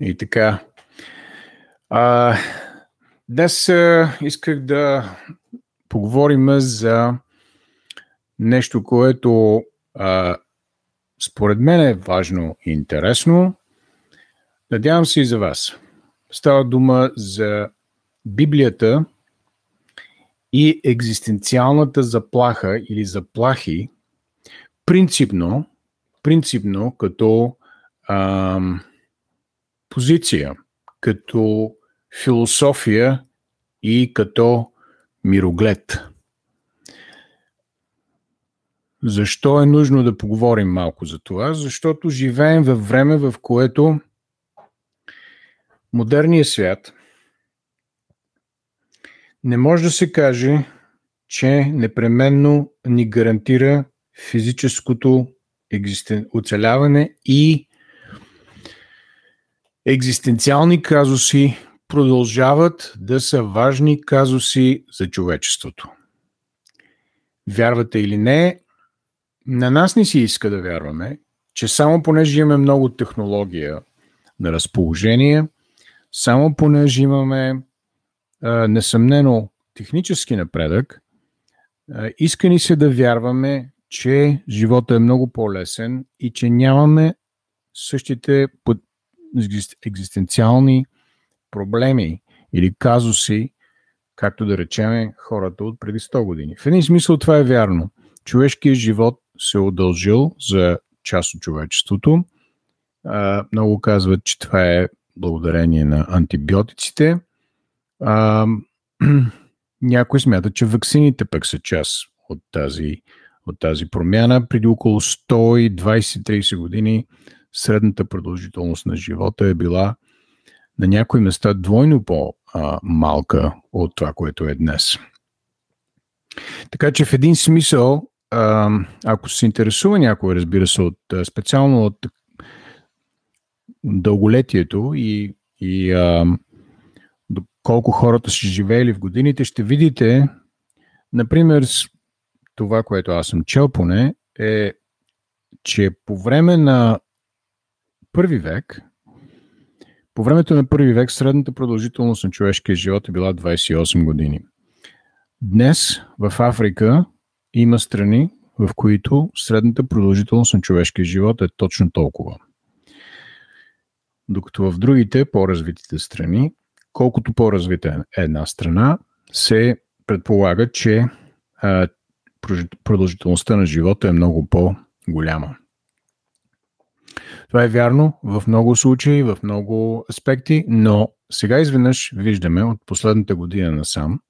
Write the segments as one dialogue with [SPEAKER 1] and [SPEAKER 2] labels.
[SPEAKER 1] И така. А, днес а, исках да поговорим за нещо, което а, според мен е важно и интересно. Надявам се и за вас. Става дума за Библията и екзистенциалната заплаха или заплахи, принципно, принципно като ам, позиция, като философия и като мироглед. Защо е нужно да поговорим малко за това? Защото живеем във време, в което модерният свят не може да се каже, че непременно ни гарантира физическото оцеляване и екзистенциални казуси продължават да са важни казуси за човечеството. Вярвате или не, на нас не си иска да вярваме, че само понеже имаме много технология на разположение, само понеже имаме несъмнено технически напредък, иска ни се да вярваме, че живота е много по-лесен и че нямаме същите екзистенциални проблеми или казуси, както да речеме хората от преди 100 години. В един смисъл това е вярно. Човешкият живот се е удължил за част от човечеството. Много казват, че това е благодарение на антибиотиците. А, някои смятат, че вакцините пък са част от тази, от тази промяна. Преди около 120-30 години средната продължителност на живота е била на някои места двойно по-малка от това, което е днес. Така че в един смисъл, ако се интересува някой, разбира се, от, специално от дълголетието и, и а, колко хората са живеели в годините, ще видите, например, това, което аз съм чел поне, е, че по време на първи век, по времето на първи век средната продължителност на човешкия живот е била 28 години. Днес в Африка има страни, в които средната продължителност на човешкия живот е точно толкова. Докато в другите, по-развитите страни, колкото по-развита е една страна, се предполага, че а, продължителността на живота е много по-голяма. Това е вярно в много случаи, в много аспекти, но сега изведнъж виждаме от последната година насам,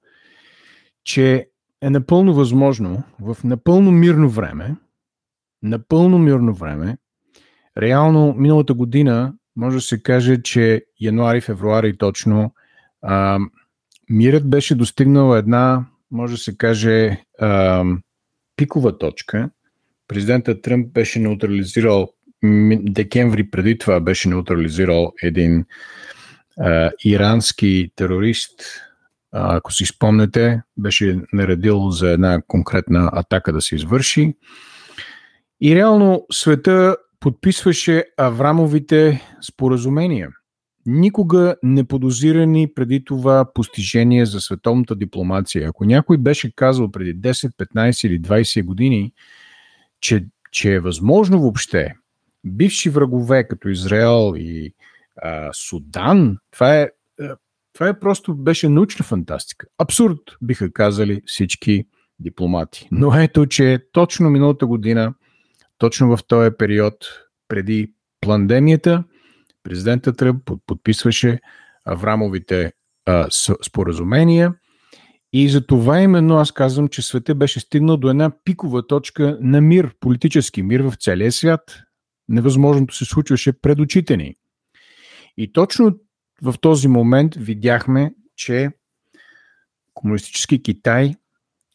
[SPEAKER 1] че е напълно възможно в напълно мирно време, напълно мирно време, реално миналата година може да се каже, че януари, февруари точно, а, мирът беше достигнал една, може да се каже, а, пикова точка. Президентът Тръмп беше неутрализирал декември преди това беше неутрализирал един а, ирански терорист, а, ако си спомнете, беше наредил за една конкретна атака да се извърши. И реално света подписваше Аврамовите споразумения. Никога не подозирани преди това постижение за световната дипломация. Ако някой беше казал преди 10, 15 или 20 години, че, че е възможно въобще бивши врагове, като Израел и а, Судан, това е, това е просто беше научна фантастика. Абсурд, биха казали всички дипломати. Но ето, че точно миналата година, точно в този период, преди пандемията, президентът Тръмп подписваше Аврамовите а, споразумения. И за това именно аз казвам, че света беше стигнал до една пикова точка на мир, политически мир в целия свят невъзможното се случваше пред очите ни. И точно в този момент видяхме, че комунистически Китай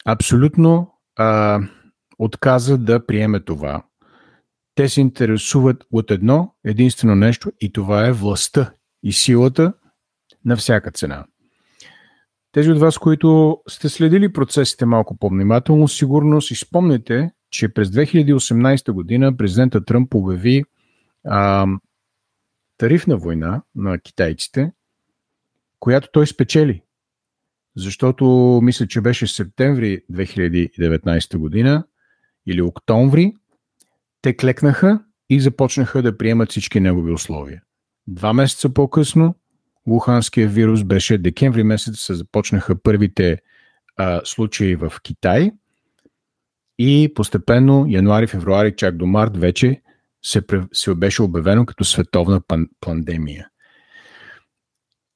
[SPEAKER 1] абсолютно а, отказа да приеме това. Те се интересуват от едно единствено нещо и това е властта и силата на всяка цена. Тези от вас, които сте следили процесите малко по-внимателно, сигурно си спомняте, че през 2018 година президента Тръмп обяви а, тарифна война на китайците, която той спечели. Защото мисля, че беше септември 2019 година или октомври, те клекнаха и започнаха да приемат всички негови условия. Два месеца по-късно Луханския вирус беше декември месец, се започнаха първите а, случаи в Китай и постепенно януари, февруари, чак до март вече се, се беше обявено като световна пан, пандемия.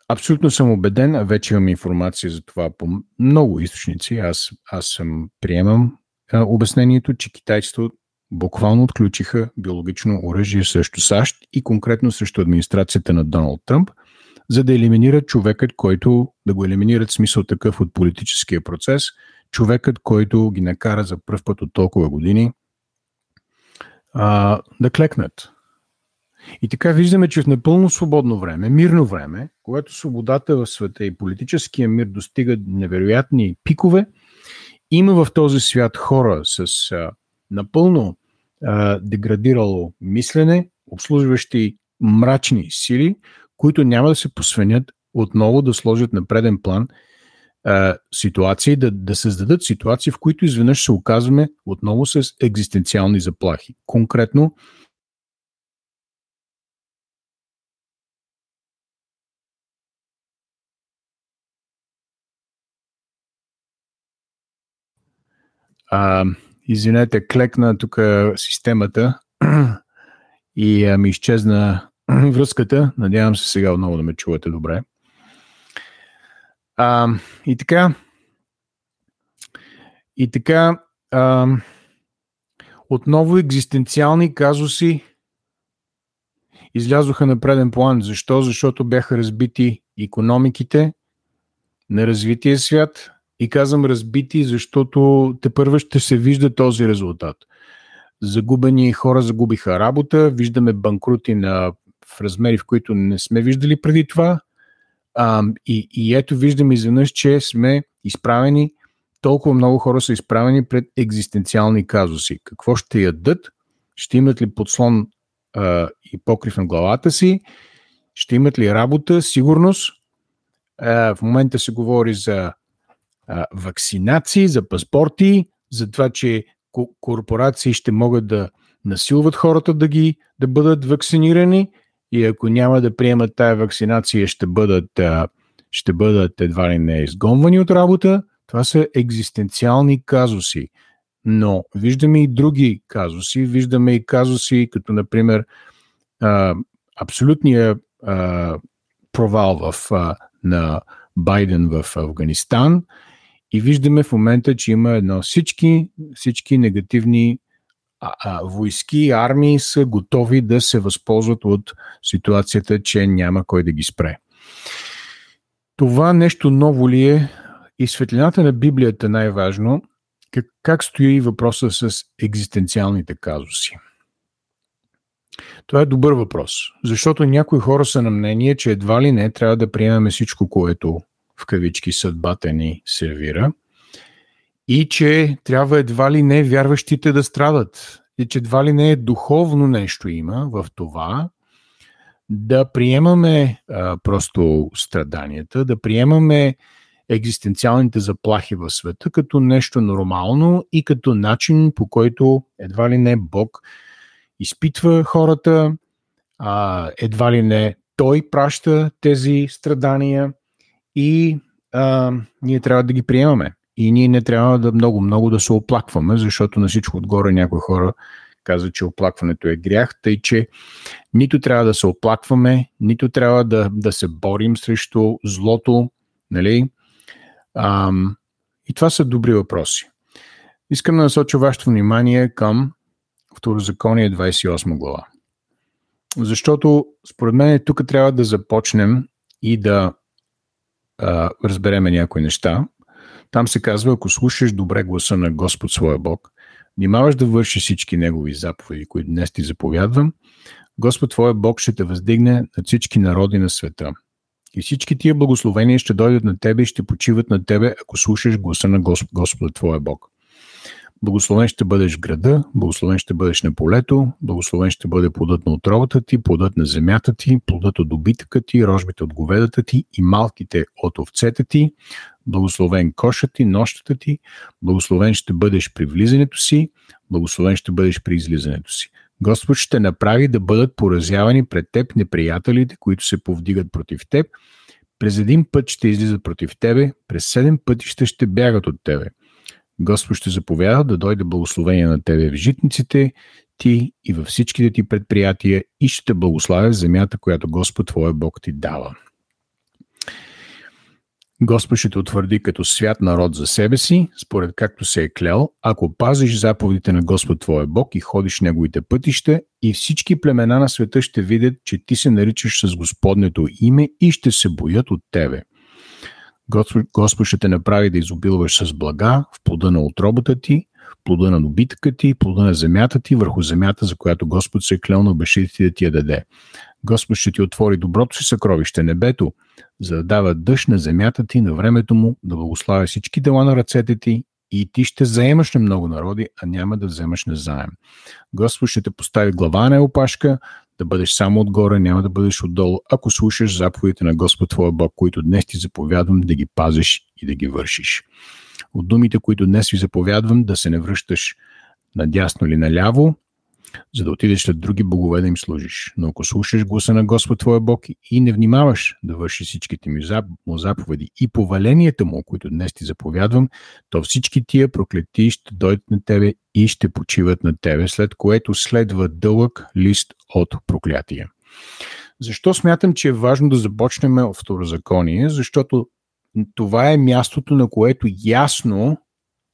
[SPEAKER 1] Абсолютно съм убеден, а вече имам информация за това по много източници. Аз, аз съм приемам а, обяснението, че китайците буквално отключиха биологично оръжие срещу САЩ и конкретно срещу администрацията на Доналд Тръмп, за да елиминират човекът, който да го елиминират смисъл такъв от политическия процес, човекът, който ги накара за първ път от толкова години а, да клекнат. И така виждаме, че в напълно свободно време, мирно време, когато свободата в света и политическия мир достигат невероятни пикове, има в този свят хора с а, напълно деградирало мислене, обслужващи мрачни сили, които няма да се посвенят отново да сложат на преден план а, ситуации, да, да създадат ситуации, в които изведнъж се оказваме отново с екзистенциални заплахи. Конкретно, а, Извинете, клекна тук системата и а, ми изчезна връзката. Надявам се сега отново да ме чувате добре. А, и така. И така. А, отново екзистенциални казуси излязоха на преден план. Защо? Защото бяха разбити економиките на развития свят, и казвам разбити, защото те първо ще се вижда този резултат. Загубени хора загубиха работа, виждаме банкрути на, в размери, в които не сме виждали преди това. А, и, и ето виждаме изведнъж, че сме изправени, толкова много хора са изправени пред екзистенциални казуси. Какво ще ядат? Ще имат ли подслон а, и покрив на главата си? Ще имат ли работа? Сигурност? А, в момента се говори за вакцинации, за паспорти, за това, че корпорации ще могат да насилват хората да ги да бъдат вакцинирани и ако няма да приемат тая вакцинация, ще бъдат, ще бъдат едва ли не изгонвани от работа. Това са екзистенциални казуси. Но виждаме и други казуси. Виждаме и казуси, като например а, абсолютния провал в, на Байден в Афганистан и виждаме в момента, че има едно всички, всички негативни а, а, войски, армии са готови да се възползват от ситуацията, че няма кой да ги спре. Това нещо ново ли е? И светлината на Библията най-важно, как, как стои въпроса с екзистенциалните казуси? Това е добър въпрос, защото някои хора са на мнение, че едва ли не трябва да приемаме всичко, което в кавички съдбата ни сервира. И че трябва едва ли не вярващите да страдат. И че едва ли не е духовно нещо има в това. Да приемаме а, просто страданията, да приемаме екзистенциалните заплахи в света като нещо нормално и като начин по който едва ли не Бог изпитва хората, а, едва ли не Той праща тези страдания – и а, ние трябва да ги приемаме. И ние не трябва да много-много да се оплакваме, защото на всичко отгоре някои хора казват, че оплакването е грях, тъй че нито трябва да се оплакваме, нито трябва да, да се борим срещу злото, нали? А, и това са добри въпроси. Искам да насоча вашето внимание към Второзаконие 28 глава. Защото според мен тук трябва да започнем и да а, разбереме някои неща. Там се казва, ако слушаш добре гласа на Господ своя Бог, внимаваш да вършиш всички Негови заповеди, които днес ти заповядвам, Господ твоя Бог ще те въздигне над всички народи на света И всички тия благословения ще дойдат на тебе и ще почиват на тебе, ако слушаш гласа на Госп... Господа Твоя Бог. Благословен ще бъдеш в града, благословен ще бъдеш на полето, благословен ще бъде плодът на отровата ти, плодът на земята ти, плодът от добитъка ти, рожбите от говедата ти и малките от овцете ти, благословен кошът ти, нощата ти, благословен ще бъдеш при влизането си, благословен ще бъдеш при излизането си. Господ ще направи да бъдат поразявани пред теб неприятелите, които се повдигат против теб. През един път ще излизат против тебе, през седем пътища ще бягат от тебе. Господ ще заповяда да дойде благословение на тебе в житниците ти и във всичките ти предприятия и ще те благославя земята, която Господ твоя Бог ти дава. Господ ще те утвърди като свят народ за себе си, според както се е клял, ако пазиш заповедите на Господ твоя Бог и ходиш неговите пътища, и всички племена на света ще видят, че ти се наричаш с Господнето име и ще се боят от тебе. Господ, Господ ще те направи да изобилваш с блага в плода на отробата ти, плода на добитъка ти, плода на земята ти, върху земята, за която Господ се е клел на бешите да ти я даде. Господ ще ти отвори доброто си съкровище, небето, за да дава дъжд на земята ти на времето му, да благославя всички дела на ръцете ти и ти ще заемаш на много народи, а няма да вземаш на заем. Господ ще те постави глава на опашка, да бъдеш само отгоре, няма да бъдеш отдолу, ако слушаш заповедите на Господ твоя Бог, които днес ти заповядвам да ги пазиш и да ги вършиш. От думите, които днес ви заповядвам, да се не връщаш надясно или наляво, за да отидеш след други богове да им служиш. Но ако слушаш гласа на Господ твоя Бог и не внимаваш да вършиш всичките му заповеди и поваленията му, които днес ти заповядвам, то всички тия проклети ще дойдат на тебе и ще почиват на тебе, след което следва дълъг лист от проклятия. Защо смятам, че е важно да започнем от второзаконие? Защото това е мястото, на което ясно,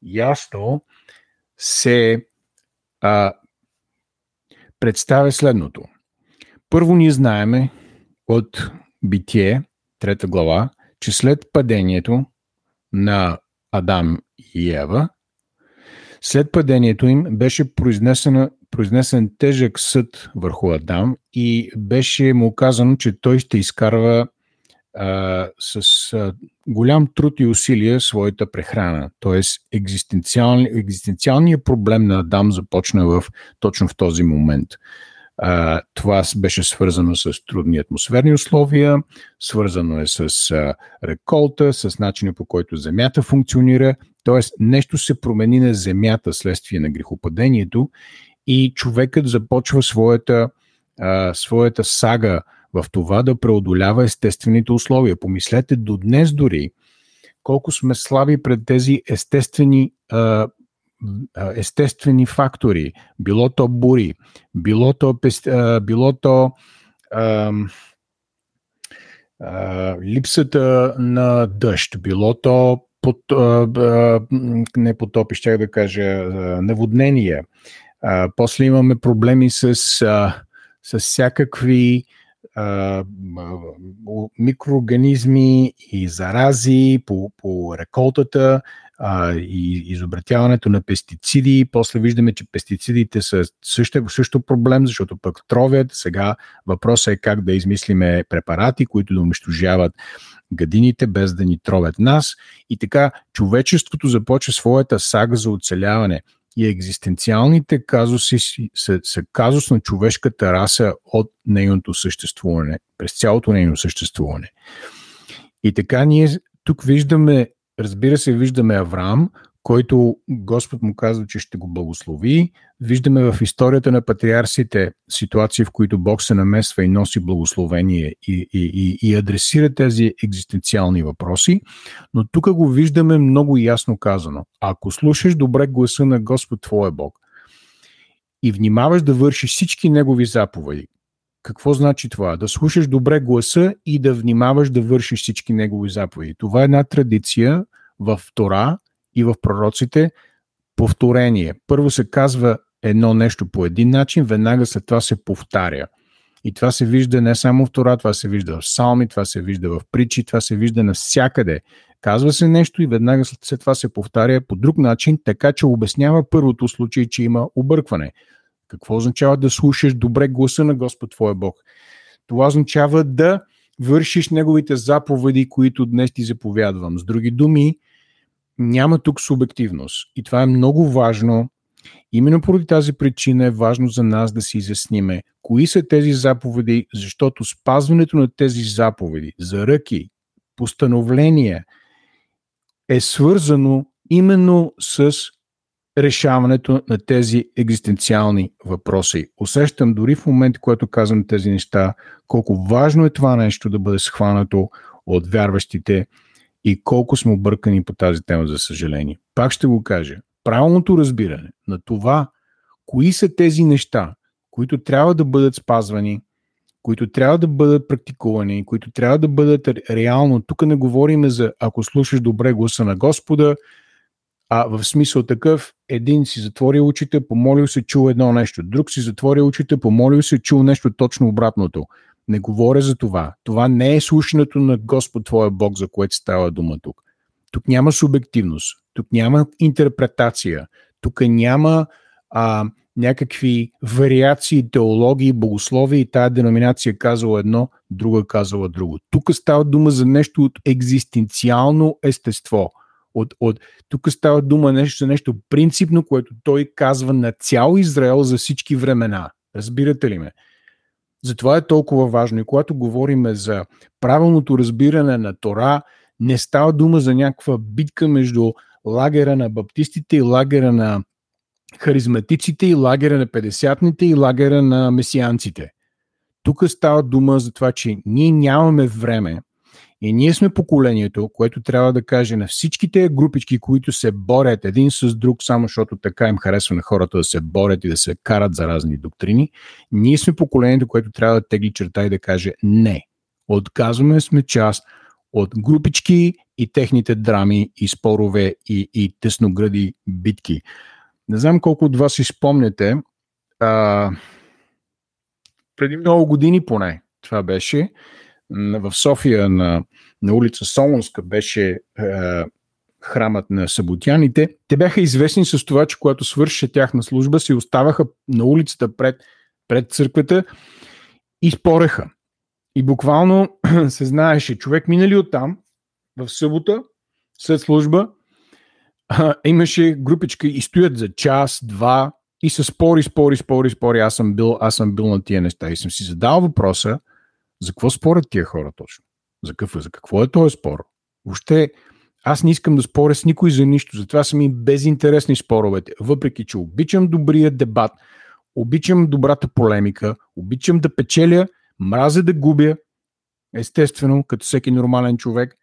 [SPEAKER 1] ясно се а, представя следното. Първо ние знаеме от Битие, трета глава, че след падението на Адам и Ева, след падението им беше произнесен тежък съд върху Адам и беше му казано, че той ще изкарва с а, голям труд и усилия своята прехрана. Тоест, екзистенциални, екзистенциалният проблем на Адам започна в, точно в този момент. А, това беше свързано с трудни атмосферни условия, свързано е с а, реколта, с начина по който земята функционира. Тоест, нещо се промени на земята следствие на грехопадението и човекът започва своята, а, своята сага в това да преодолява естествените условия. Помислете до днес дори колко сме слаби пред тези естествени, естествени фактори. Било то бури, било то, било то липсата на дъжд, било то под, не потопи, ще да кажа, наводнения. А, после имаме проблеми с, с всякакви микроорганизми и зарази по, по реколтата а, и изобретяването на пестициди. После виждаме, че пестицидите са също, също проблем, защото пък тровят. Сега въпросът е как да измислиме препарати, които да унищожават гадините, без да ни тровят нас. И така човечеството започва своята сага за оцеляване – и екзистенциалните казуси са, са казус на човешката раса от нейното съществуване, през цялото нейно съществуване. И така ние тук виждаме, разбира се, виждаме Авраам, който Господ му казва, че ще го благослови. Виждаме в историята на патриарсите ситуации, в които Бог се намесва и носи благословение и, и, и, и адресира тези екзистенциални въпроси. Но тук го виждаме много ясно казано. Ако слушаш добре гласа на Господ Твоя Бог и внимаваш да вършиш всички Негови заповеди, какво значи това? Да слушаш добре гласа и да внимаваш да вършиш всички Негови заповеди. Това е една традиция в Тора, и в пророците повторение. Първо се казва едно нещо по един начин, веднага след това се повтаря. И това се вижда не само в Тора, това се вижда в Салми, това се вижда в притчи, това се вижда навсякъде. Казва се нещо и веднага след това се повтаря по друг начин, така че обяснява първото случай, че има объркване. Какво означава да слушаш добре гласа на Господ Твоя Бог? Това означава да вършиш неговите заповеди, които днес ти заповядвам. С други думи, няма тук субективност. И това е много важно. Именно поради тази причина е важно за нас да си изясниме кои са тези заповеди, защото спазването на тези заповеди, за ръки, постановления е свързано именно с решаването на тези екзистенциални въпроси. Усещам дори в момента, когато казвам тези неща, колко важно е това нещо да бъде схванато от вярващите и колко сме объркани по тази тема, за съжаление. Пак ще го кажа. Правилното разбиране на това, кои са тези неща, които трябва да бъдат спазвани, които трябва да бъдат практикувани, които трябва да бъдат реално. Тук не говорим за ако слушаш добре гласа на Господа, а в смисъл такъв, един си затворил очите, помолил се, чул едно нещо, друг си затворил очите, помолил се, чул нещо точно обратното. Не говоря за това. Това не е слушането на Господ Твоя Бог, за което става дума тук. Тук няма субективност, тук няма интерпретация, тук няма а, някакви вариации, теологии, богословия и тая деноминация казала едно, друга казала друго. Тук става дума за нещо от екзистенциално естество. От, от, тук става дума нещо за нещо принципно, което той казва на цял Израел за всички времена. Разбирате ли ме? Затова е толкова важно. И когато говорим за правилното разбиране на Тора, не става дума за някаква битка между лагера на баптистите и лагера на харизматиците и лагера на 50-ните и лагера на месианците. Тук става дума за това, че ние нямаме време и ние сме поколението, което трябва да каже на всичките групички, които се борят един с друг, само защото така им харесва на хората да се борят и да се карат за разни доктрини, ние сме поколението, което трябва да тегли черта и да каже не. Отказваме сме част от групички и техните драми и спорове и, и тесногради битки. Не знам колко от вас си спомняте, а, преди много години поне това беше, в София на, на улица Солонска беше е, храмът на съботяните. Те бяха известни с това, че когато свършеше тяхна служба, си оставаха на улицата пред, пред църквата и спореха. И буквално се знаеше, човек минали оттам в събота, след служба, а, имаше групичка и стоят за час, два и се спори, спори, спори, спори. Аз съм бил, аз съм бил на тия неща и съм си задал въпроса, за какво спорят тия хора точно? За какво, за какво е този спор? Въобще, аз не искам да споря с никой за нищо, затова са ми безинтересни споровете. Въпреки, че обичам добрия дебат, обичам добрата полемика, обичам да печеля, мразя да губя, естествено, като всеки нормален човек,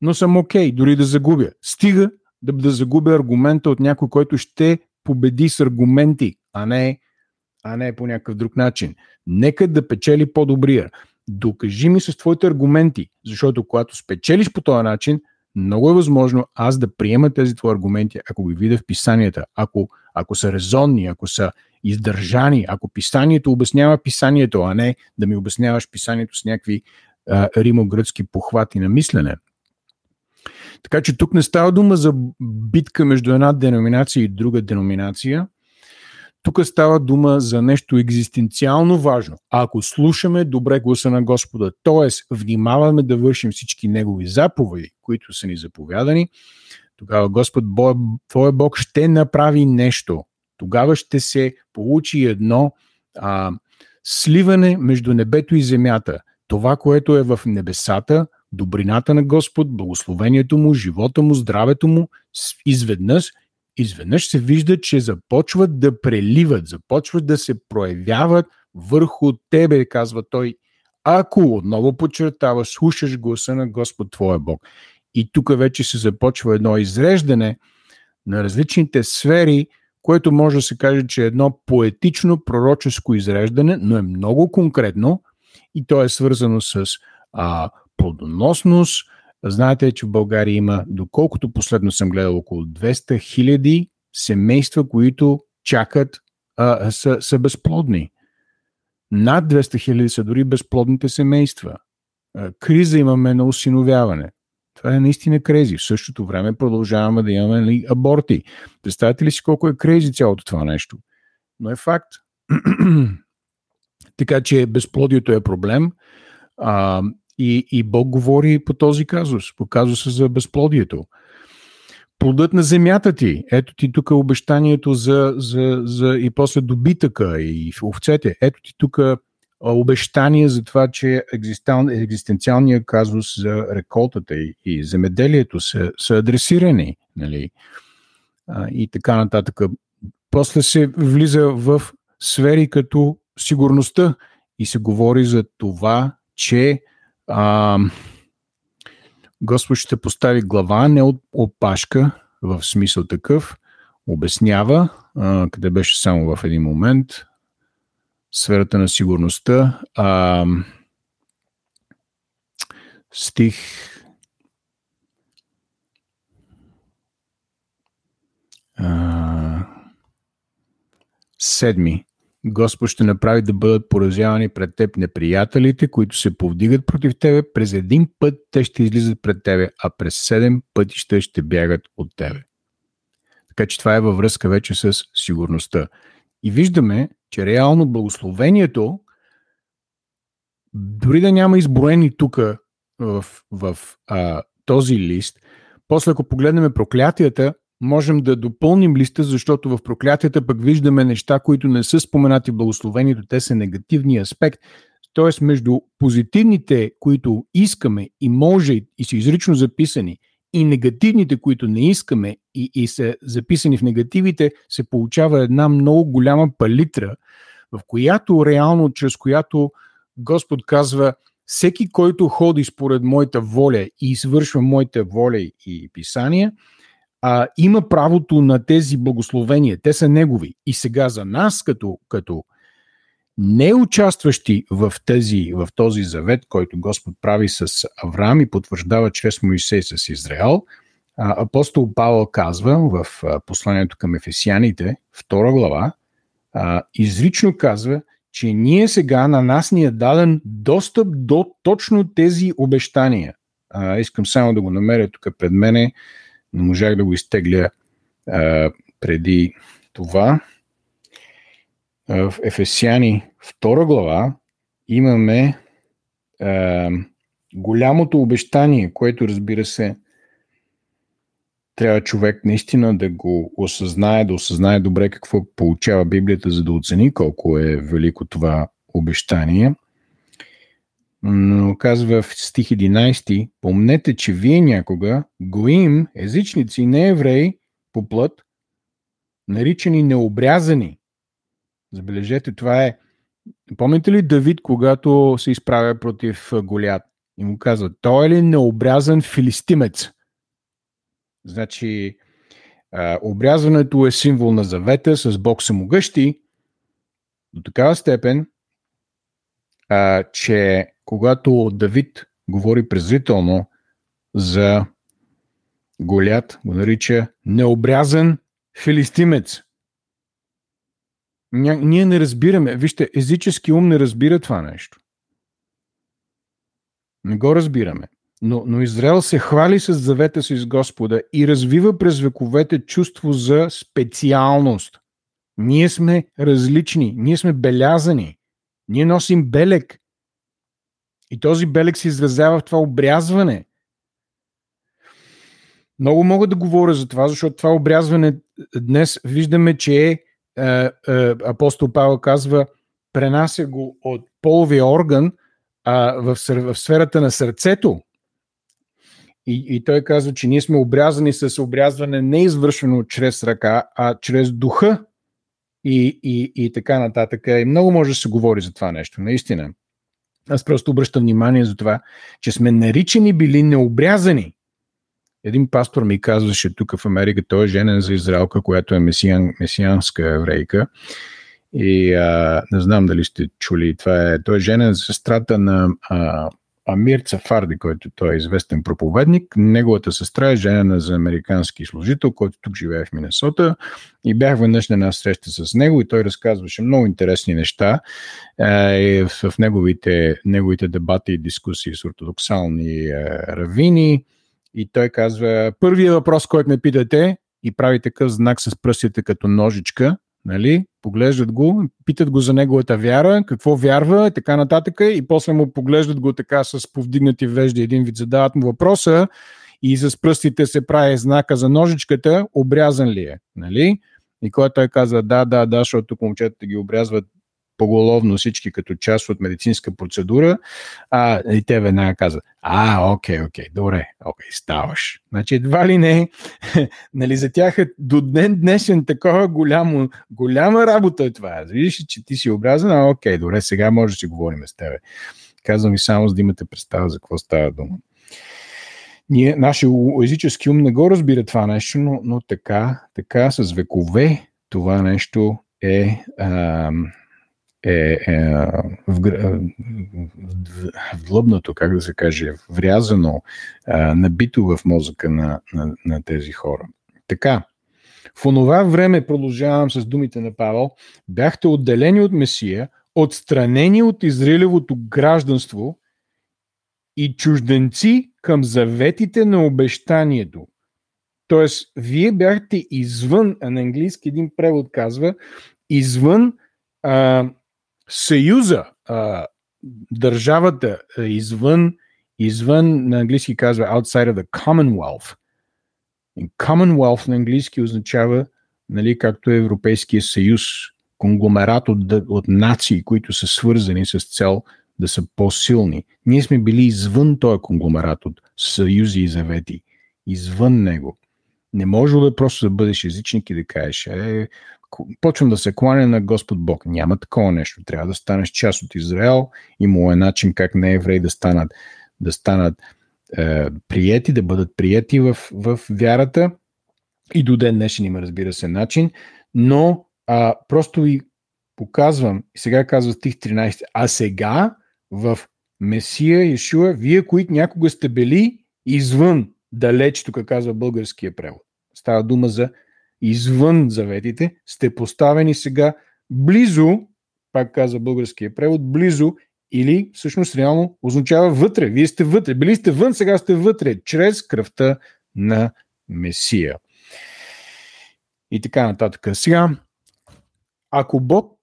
[SPEAKER 1] но съм окей, okay, дори да загубя. Стига да, да загубя аргумента от някой, който ще победи с аргументи, а не, а не по някакъв друг начин. Нека да печели по-добрия докажи ми с твоите аргументи, защото когато спечелиш по този начин, много е възможно аз да приема тези твои аргументи, ако ги видя в писанията, ако, ако са резонни, ако са издържани, ако писанието обяснява писанието, а не да ми обясняваш писанието с някакви римо-гръцки похвати на мислене. Така че тук не става дума за битка между една деноминация и друга деноминация, тук става дума за нещо екзистенциално важно. Ако слушаме добре гласа на Господа, т.е. внимаваме да вършим всички Негови заповеди, които са ни заповядани, тогава Господ, Твоя Бог ще направи нещо. Тогава ще се получи едно а, сливане между небето и земята. Това, което е в небесата, добрината на Господ, благословението му, живота му, здравето му, изведнъж – изведнъж се вижда, че започват да преливат, започват да се проявяват върху тебе, казва той, ако отново подчертава, слушаш гласа на Господ Твоя Бог. И тук вече се започва едно изреждане на различните сфери, което може да се каже, че е едно поетично пророческо изреждане, но е много конкретно и то е свързано с а, плодоносност, Знаете, че в България има, доколкото последно съм гледал, около 200 хиляди семейства, които чакат, а, са, са безплодни. Над 200 хиляди са дори безплодните семейства. Криза имаме на осиновяване. Това е наистина крези. В същото време продължаваме да имаме нали, аборти. Представете ли си колко е крези цялото това нещо? Но е факт. така че безплодието е проблем. А, И, и Бог говори по този казус, по казуса за безплодието. Плодът на земята ти. Ето ти тук обещанието за, за, за и после добитъка и овцете. Ето ти тук обещание за това, че екзистенциалният казус за реколтата и, и земеделието са, са адресирани. Нали? А, и така нататък. После се влиза в сфери като сигурността и се говори за това, че а, Господ ще постави глава, не от опашка, в смисъл такъв, обяснява, а, къде беше само в един момент, сферата на сигурността. А, стих а, седми. Господ ще направи да бъдат поразявани пред теб неприятелите, които се повдигат против тебе. През един път те ще излизат пред тебе, а през седем пътища ще бягат от тебе. Така че това е във връзка вече с сигурността. И виждаме, че реално благословението, дори да няма изброени тук в, в а, този лист, после ако погледнем проклятията, можем да допълним листа, защото в проклятията пък виждаме неща, които не са споменати в благословението, те са негативния аспект. Тоест, между позитивните, които искаме и може и са изрично записани, и негативните, които не искаме и, и са записани в негативите, се получава една много голяма палитра, в която реално, чрез която Господ казва, всеки, който ходи според моята воля и извършва моята воля и писания, а, има правото на тези благословения. Те са негови. И сега за нас, като, като не участващи в, тези, в този завет, който Господ прави с Авраам и потвърждава чрез Моисей с Израел, апостол Павел казва в посланието към Ефесяните, втора глава, изрично казва, че ние сега на нас ни е даден достъп до точно тези обещания. искам само да го намеря тук пред мене не можах да го изтегля а, преди това. В Ефесяни 2 глава имаме а, голямото обещание, което разбира се трябва човек наистина да го осъзнае, да осъзнае добре какво получава Библията, за да оцени колко е велико това обещание но казва в стих 11, помнете, че вие някога, гоим, езичници, не евреи, по плът, наричани необрязани. Забележете, това е. Помните ли Давид, когато се изправя против Голят? И му казва, той е ли необрязан филистимец? Значи, обрязването е символ на завета, с Бог самогъщи, до такава степен, а, че когато Давид говори презрително за Голят, го нарича необрязан филистимец. Ня, ние не разбираме. Вижте, езически ум не разбира това нещо. Не го разбираме. Но, но Израел се хвали с завета си с Господа и развива през вековете чувство за специалност. Ние сме различни, ние сме белязани, ние носим белек, и този белег се изразява в това обрязване. Много мога да говоря за това, защото това обрязване днес виждаме, че е, е, е апостол Павел казва, пренася го от половия орган а, в, в сферата на сърцето. И, и той казва, че ние сме обрязани с обрязване не извършено чрез ръка, а чрез духа и, и, и така нататък. И много може да се говори за това нещо, наистина. Аз просто обръщам внимание за това, че сме наричани били необрязани. Един пастор ми казваше тук в Америка, той е женен за Израелка, която е месиян, месианска еврейка. И а, не знам дали сте чули, това е, той е женен за сестрата на а, Амир Цафарди, който той е известен проповедник. Неговата сестра е женена за американски служител, който тук живее в Миннесота. И бях веднъж на една среща с него и той разказваше много интересни неща е, в неговите, неговите дебати и дискусии с ортодоксални е, равини. И той казва, първият въпрос, който ме питате и прави такъв знак с пръстите като ножичка, Нали? Поглеждат го, питат го за неговата вяра, какво вярва и така нататък, и после му поглеждат го така с повдигнати вежди, един вид задават му въпроса и с пръстите се прави знака за ножичката, обрязан ли е. Нали? И когато той казва да, да, да, защото тук момчетата ги обрязват поголовно всички като част от медицинска процедура, а, и те веднага казват, а, окей, окей, добре, окей, ставаш. Значи едва ли не, нали, за тях е до ден днешен такова голямо, голяма работа е това. Виждаш, че ти си образен, а окей, добре, сега може да си говорим с тебе. Казвам ви само, за да имате представа за какво става дума. Ние, нашия езически ум не го разбира това нещо, но, но така, така с векове това нещо е, а, е, е влъбнато, как да се каже, врязано, а, набито в мозъка на, на, на тези хора. Така, в онова време, продължавам с думите на Павел, бяхте отделени от Месия, отстранени от Израилевото гражданство и чужденци към заветите на обещанието. Тоест, вие бяхте извън, а на английски един превод казва, извън а, съюза, а, държавата, извън, извън, на английски казва outside of the Commonwealth. И Commonwealth на английски означава, нали, както е Европейския съюз, конгломерат от, от нации, които са свързани с цел да са по-силни. Ние сме били извън този конгломерат от съюзи и завети. Извън него. Не може да просто да бъдеш езичник и да кажеш, е, почвам да се кланя на Господ Бог. Няма такова нещо. Трябва да станеш част от Израел. Има е начин как не евреи да станат, да станат е, приети, да бъдат приети в, в вярата. И до ден днешен има, разбира се, начин. Но а, просто ви показвам, и сега казва стих 13, а сега в Месия Ишуа, вие, които някога сте били извън, далеч, тук казва българския превод. Става дума за извън заветите, сте поставени сега близо, пак казва българския превод, близо или всъщност реално означава вътре. Вие сте вътре. Били сте вън, сега сте вътре, чрез кръвта на Месия. И така нататък. Сега, ако Бог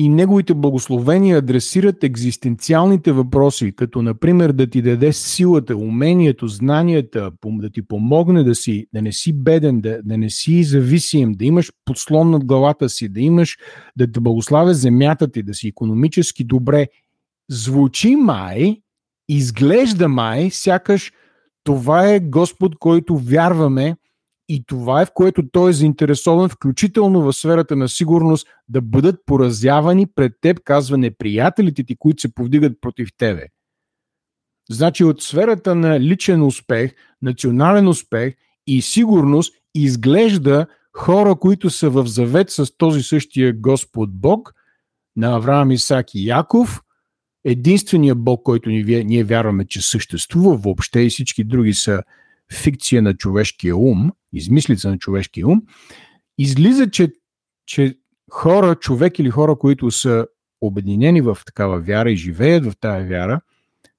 [SPEAKER 1] и неговите благословения адресират екзистенциалните въпроси, като например да ти даде силата, умението, знанията, да ти помогне да, си, да не си беден, да, да не си зависим, да имаш подслон над главата си, да имаш, да те благославя земята ти, да си економически добре. Звучи май, изглежда май, сякаш това е Господ, който вярваме – и това е в което той е заинтересован, включително в сферата на сигурност, да бъдат поразявани пред теб, казва неприятелите ти, които се повдигат против тебе. Значи от сферата на личен успех, национален успех и сигурност изглежда хора, които са в завет с този същия Господ Бог, на Авраам, Исак и Яков, единствения Бог, който ние, ние вярваме, че съществува въобще и всички други са фикция на човешкия ум, измислица на човешкия ум, излиза, че, че хора, човек или хора, които са обединени в такава вяра и живеят в тази вяра,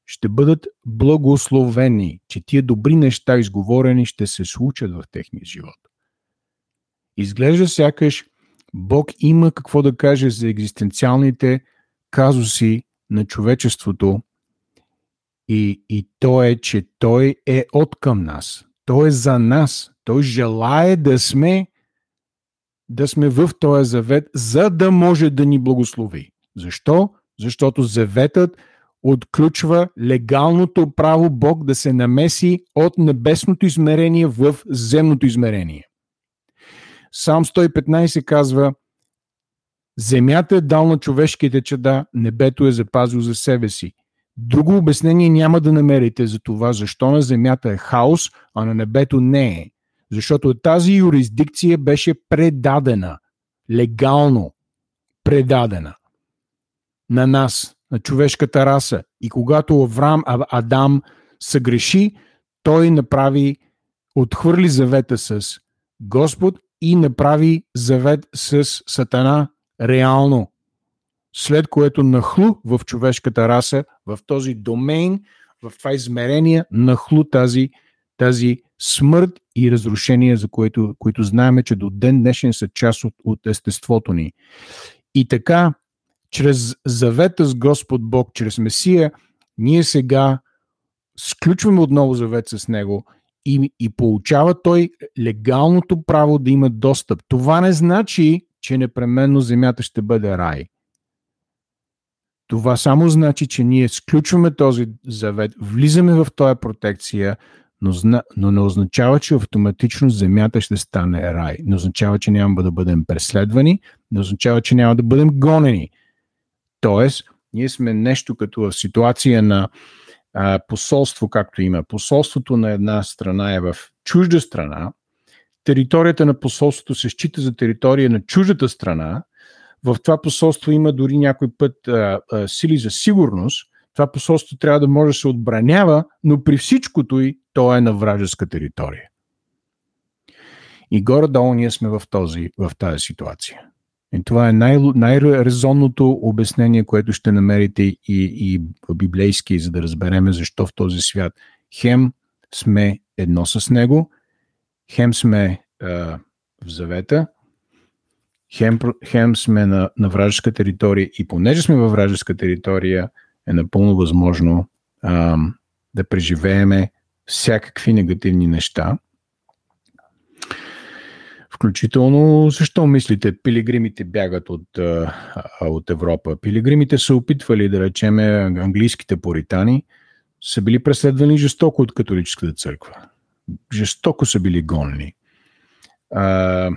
[SPEAKER 1] ще бъдат благословени, че тия добри неща, изговорени, ще се случат в техния живот. Изглежда сякаш Бог има какво да каже за екзистенциалните казуси на човечеството и, и то е, че Той е от към нас. Той е за нас. Той желае да сме да сме в този завет, за да може да ни благослови. Защо? Защото заветът отключва легалното право Бог да се намеси от небесното измерение в земното измерение. Сам 115 казва Земята е дал на човешките чеда, небето е запазил за себе си. Друго обяснение няма да намерите за това, защо на Земята е хаос, а на небето не е. Защото тази юрисдикция беше предадена, легално предадена на нас, на човешката раса. И когато Авраам, Адам съгреши, той направи, отхвърли завета с Господ и направи завет с Сатана реално след което нахлу в човешката раса, в този домейн, в това измерение, нахлу тази, тази смърт и разрушение, за които, които знаем, че до ден днешен са част от, от естеството ни. И така, чрез завета с Господ Бог, чрез Месия, ние сега сключваме отново завет с Него и, и получава той легалното право да има достъп. Това не значи, че непременно земята ще бъде рай. Това само значи, че ние сключваме този завет, влизаме в този протекция, но, зна, но не означава, че автоматично земята ще стане рай. Не означава, че няма да бъдем преследвани, не означава, че няма да бъдем гонени. Тоест, ние сме нещо като в ситуация на а, посолство, както има. Посолството на една страна е в чужда страна, територията на посолството се счита за територия на чуждата страна, в това посолство има дори някой път а, а, сили за сигурност, това посолство трябва да може да се отбранява, но при всичкото и то е на вражеска територия. И горе-долу ние сме в, този, в тази ситуация. И това е най- най-резонното обяснение, което ще намерите и, и библейски, за да разбереме защо в този свят хем сме едно с него, хем сме а, в завета, хем, хем сме на, на вражеска територия и понеже сме във вражеска територия, е напълно възможно а, да преживееме всякакви негативни неща. Включително, защо мислите, пилигримите бягат от, от Европа? Пилигримите са опитвали, да речеме, английските поритани, са били преследвани жестоко от католическата църква. Жестоко са били гонени. А,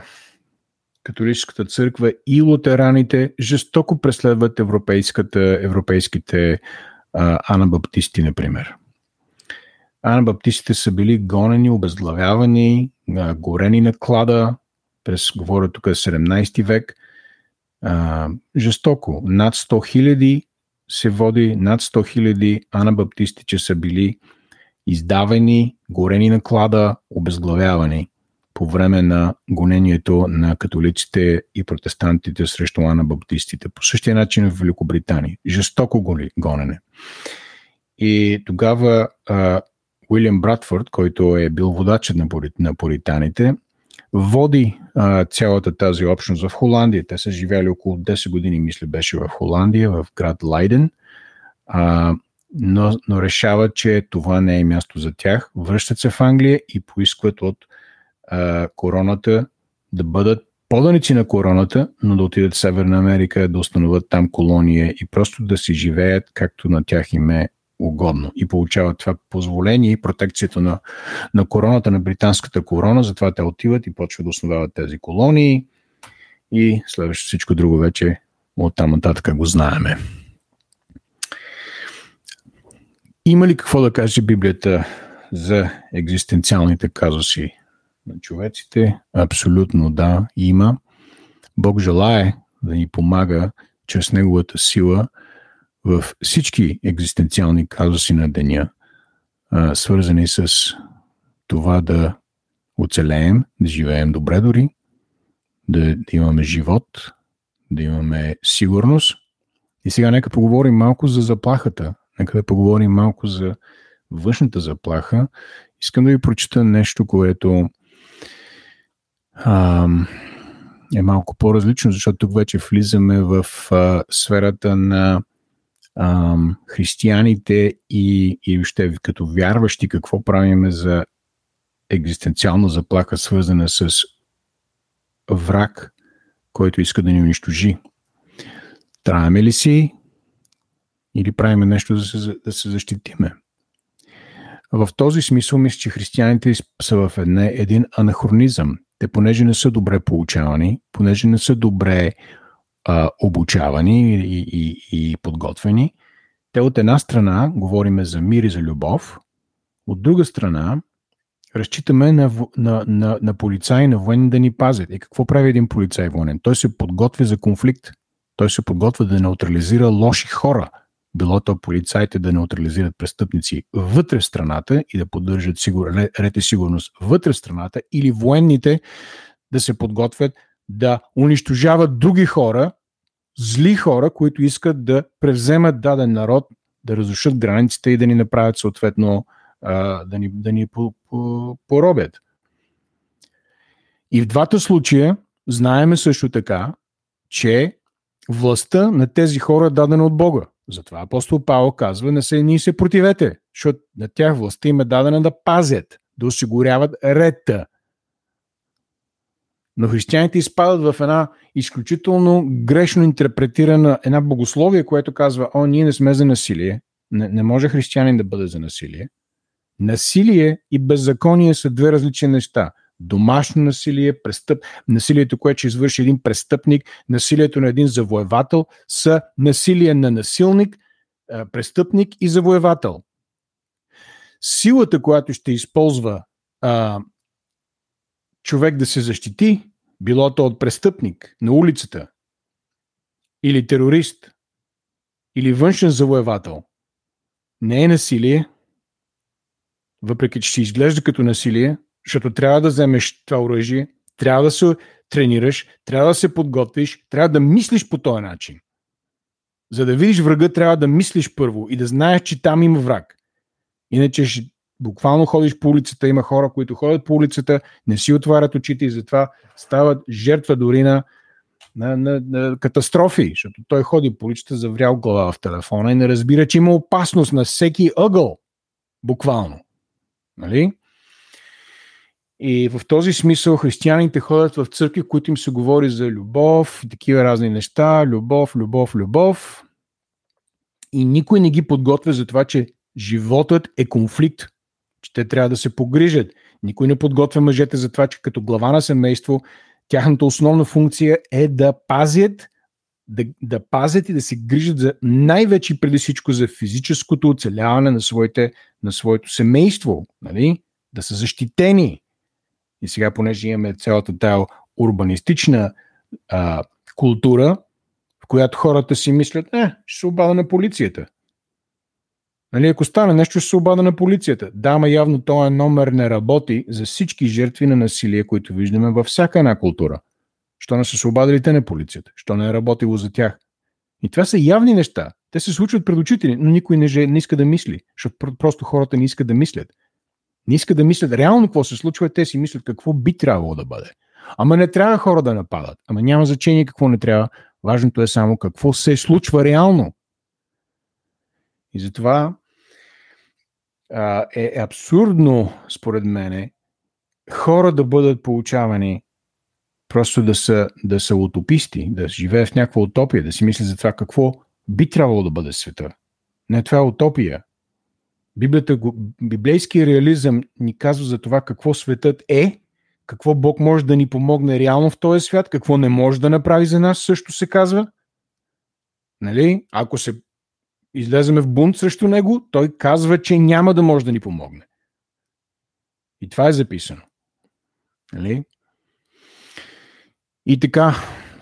[SPEAKER 1] католическата църква и лутераните жестоко преследват европейската, европейските а, анабаптисти, например. Анабаптистите са били гонени, обезглавявани, горени на клада, през, говоря тук 17 век, а, жестоко. Над 100 хиляди се води, над 100 хиляди анабаптисти, че са били издавани, горени на клада, обезглавявани по време на гонението на католиците и протестантите срещу анабаптистите. По същия начин в Великобритания. Жестоко гонене. И тогава Уилям Братфорд, който е бил водачът на, на поританите, води а, цялата тази общност в Холандия. Те са живяли около 10 години, мисля, беше в Холандия, в град Лайден. А, но, но решават, че това не е място за тях. Връщат се в Англия и поискват от а, короната да бъдат поданици на короната, но да отидат в Северна Америка, да установят там колония и просто да си живеят както на тях им е угодно. И получават това позволение и протекцията на, на короната, на британската корона, затова те отиват и почват да основават тези колонии. И следващо всичко друго вече от там нататък го знаеме. Има ли какво да каже Библията за екзистенциалните казуси на човеците? Абсолютно да, има. Бог желае да ни помага чрез Неговата сила – в всички екзистенциални казуси на деня, свързани с това да оцелеем, да живеем добре дори, да, да имаме живот, да имаме сигурност. И сега нека поговорим малко за заплахата. Нека да поговорим малко за външната заплаха. Искам да ви прочита нещо, което е малко по-различно, защото тук вече влизаме в а, сферата на а, християните и, и ще като вярващи какво правиме за екзистенциална заплаха, свързана с враг, който иска да ни унищожи. Траеме ли си или правиме нещо да се, да се защитиме? В този смисъл мисля, че християните са в една, един анахронизъм. Те, понеже не са добре получавани, понеже не са добре а, обучавани и, и, и подготвени. Те от една страна говориме за мир и за любов, от друга страна разчитаме на, на, на, на полицаи, на военни да ни пазят. И какво прави един полицай военен? Той се подготвя за конфликт. Той се подготвя да неутрализира лоши хора. Било то полицаите да неутрализират престъпници вътре в страната и да поддържат сигур... ред и сигурност вътре в страната, или военните да се подготвят да унищожават други хора, зли хора, които искат да превземат даден народ, да разрушат границите и да ни направят съответно да ни, да ни по, по, поробят. И в двата случая знаеме също така, че властта на тези хора е дадена от Бога. Затова апостол Павел казва, не се, ни се противете, защото на тях властта им е дадена да пазят, да осигуряват редта. Но християните изпадат в една изключително грешно интерпретирана една богословие, което казва, о, ние не сме за насилие. Не, не може християнин да бъде за насилие. Насилие и беззаконие са две различни неща домашно насилие, престъп, насилието, което ще извърши един престъпник, насилието на един завоевател са насилие на насилник, престъпник и завоевател. Силата, която ще използва а, човек да се защити, било то от престъпник на улицата, или терорист, или външен завоевател, не е насилие, въпреки че ще изглежда като насилие, защото трябва да вземеш това оръжие, трябва да се тренираш, трябва да се подготвиш, трябва да мислиш по този начин. За да видиш врага, трябва да мислиш първо и да знаеш, че там има враг. Иначе ще, буквално ходиш по улицата, има хора, които ходят по улицата, не си отварят очите и затова стават жертва дори на, на, на, на катастрофи, защото той ходи по улицата, заврял глава в телефона и не разбира, че има опасност на всеки ъгъл. Буквално. Нали? И в този смисъл християните ходят в църкви, в които им се говори за любов и такива разни неща. Любов, любов, любов. И никой не ги подготвя за това, че животът е конфликт, че те трябва да се погрижат. Никой не подготвя мъжете за това, че като глава на семейство, тяхната основна функция е да пазят да, да пазят и да се грижат за най-вече преди всичко за физическото оцеляване на, своите, на своето семейство. Нали? Да са защитени, и сега, понеже имаме цялата тая урбанистична а, култура, в която хората си мислят, е, ще се обада на полицията. Нали, ако стане нещо, ще се обада на полицията. Да, ама явно този номер не работи за всички жертви на насилие, които виждаме във всяка една култура. Що не са се обадили те на полицията? Що не е работило за тях? И това са явни неща. Те се случват пред учители, но никой не, не иска да мисли, защото просто хората не искат да мислят. Не искат да мислят реално какво се случва, те си мислят какво би трябвало да бъде. Ама не трябва хора да нападат. Ама няма значение какво не трябва. Важното е само какво се случва реално. И затова а, е абсурдно, според мене, хора да бъдат получавани просто да са, да са утописти, да живеят в някаква утопия, да си мислят за това какво би трябвало да бъде света. Не, това е утопия. Библията, библейски реализъм ни казва за това какво светът е, какво Бог може да ни помогне реално в този свят, какво не може да направи за нас, също се казва. Нали? Ако се излеземе в бунт срещу него, той казва, че няма да може да ни помогне. И това е записано. Нали? И така,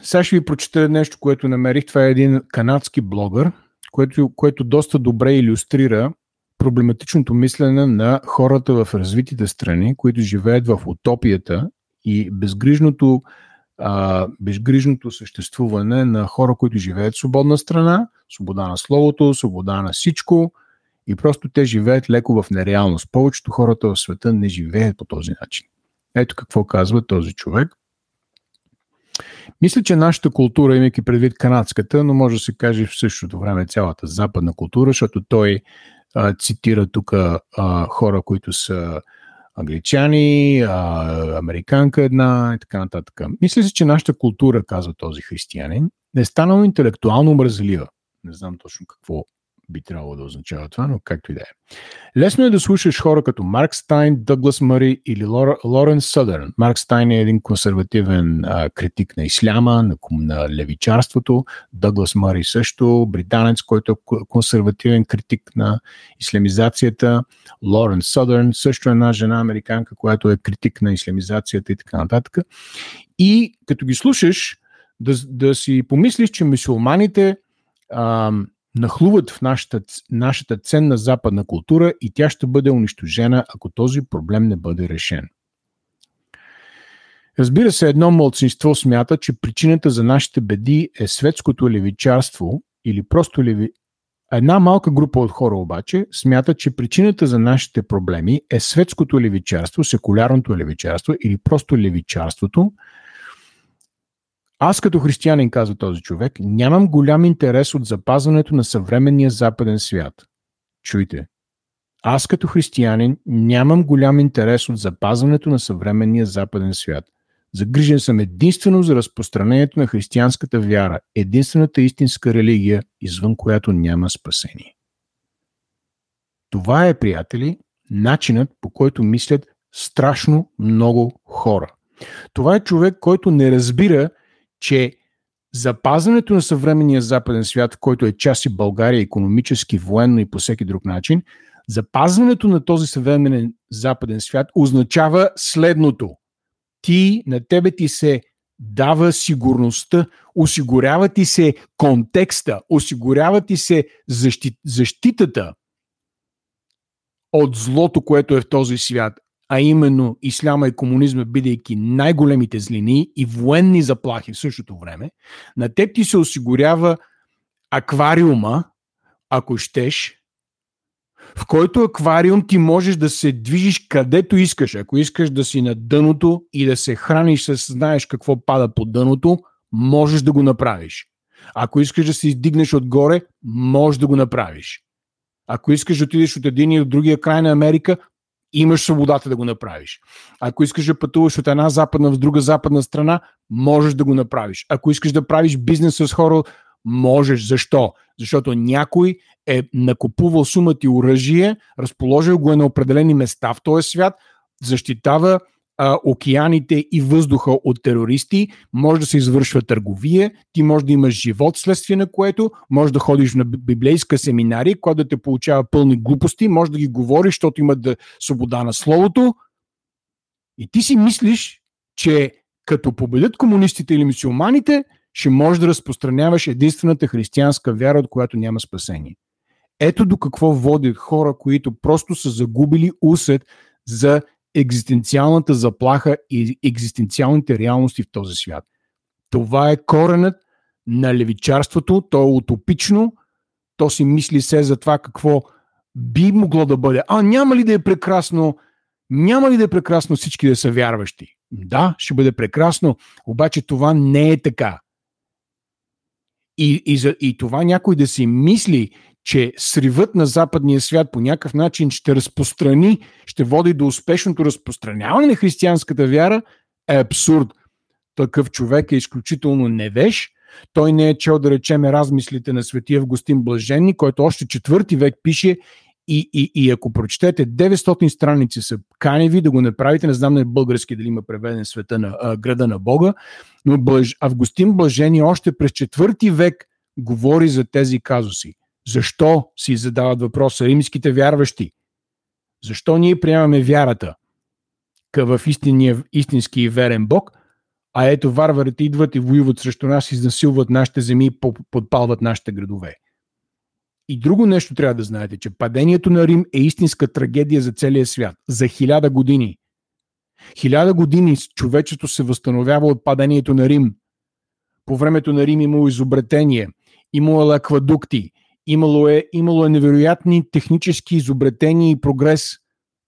[SPEAKER 1] сега ще ви прочета нещо, което намерих. Това е един канадски блогър, което, което доста добре иллюстрира проблематичното мислене на хората в развитите страни, които живеят в утопията и безгрижното, а, безгрижното съществуване на хора, които живеят в свободна страна, свобода на словото, свобода на всичко и просто те живеят леко в нереалност. Повечето хората в света не живеят по този начин. Ето какво казва този човек. Мисля, че нашата култура, имайки предвид канадската, но може да се каже в същото време цялата западна култура, защото той цитира тук хора, които са англичани, а, американка една и така нататък. Мисля си, че нашата култура, казва този християнин, е станала интелектуално мразлива. Не знам точно какво би трябвало да означава това, но както и да е. Лесно е да слушаш хора като Марк Стайн, Дъглас Мъри или Лорен Съдърн. Марк Стайн е един консервативен а, критик на исляма, на, на левичарството. Дъглас Мъри също, британец, който е консервативен критик на ислямизацията. Лорен Съдърн също е една жена американка, която е критик на ислямизацията и така нататък. И като ги слушаш, да, да си помислиш, че мусулманите нахлуват в нашата, нашата ценна западна култура и тя ще бъде унищожена, ако този проблем не бъде решен. Разбира се, едно мълцинство смята, че причината за нашите беди е светското левичарство или просто леви, Една малка група от хора обаче смятат, че причината за нашите проблеми е светското левичарство, секулярното левичарство или просто левичарството. Аз като християнин, казва този човек, нямам голям интерес от запазването на съвременния западен свят. Чуйте. Аз като християнин нямам голям интерес от запазването на съвременния западен свят – Загрижен съм единствено за разпространението на християнската вяра, единствената истинска религия, извън която няма спасение. Това е, приятели, начинът по който мислят страшно много хора. Това е човек, който не разбира, че запазването на съвременния западен свят, който е част и България економически, военно и по всеки друг начин, запазването на този съвременен западен свят означава следното. Ти, на тебе ти се дава сигурността, осигурява ти се контекста, осигурява ти се защит, защитата от злото, което е в този свят, а именно исляма и комунизма, бидейки най-големите злини и военни заплахи в същото време, на теб ти се осигурява аквариума, ако щеш, в който аквариум ти можеш да се движиш където искаш. Ако искаш да си на дъното и да се храниш с знаеш какво пада по дъното, можеш да го направиш. Ако искаш да се издигнеш отгоре, можеш да го направиш. Ако искаш да отидеш от един и от другия край на Америка, имаш свободата да го направиш. Ако искаш да пътуваш от една западна в друга западна страна, можеш да го направиш. Ако искаш да правиш бизнес с хора, можеш. Защо? Защото някой е накупувал сумата и оръжие, разположил го е на определени места в този свят, защитава а, океаните и въздуха от терористи, може да се извършва търговия, ти може да имаш живот следствие на което, може да ходиш на библейска семинария, която да те получава пълни глупости, може да ги говориш, защото има да свобода на словото. И ти си мислиш, че като победят комунистите или мусулманите, ще можеш да разпространяваш единствената християнска вяра, от която няма спасение. Ето до какво водят хора, които просто са загубили усет за екзистенциалната заплаха и екзистенциалните реалности в този свят. Това е коренът на левичарството, то е утопично, то си мисли се за това какво би могло да бъде. А няма ли да е прекрасно? Няма ли да е прекрасно всички да са вярващи? Да, ще бъде прекрасно, обаче това не е така. И, и, за, и това някой да си мисли, че сривът на западния свят по някакъв начин ще разпространи, ще води до успешното разпространяване на християнската вяра, е абсурд. Такъв човек е изключително невеж. Той не е чел, да речеме, размислите на светия Августин Блаженни, който още четвърти век пише и, и, и ако прочетете 900 страници са каневи да го направите, не знам на български дали има преведен света на а, града на Бога, но Блаж, Августин Блажени още през четвърти век говори за тези казуси. Защо си задават въпроса римските вярващи? Защо ние приемаме вярата в истинния, истински и верен Бог, а ето варварите идват и воюват срещу нас, изнасилват нашите земи и подпалват нашите градове. И друго нещо трябва да знаете, че падението на Рим е истинска трагедия за целия свят. За хиляда години. Хиляда години човечето се възстановява от падението на Рим. По времето на Рим имало изобретение, имало аквадукти, имало е, имало е невероятни технически изобретения и прогрес.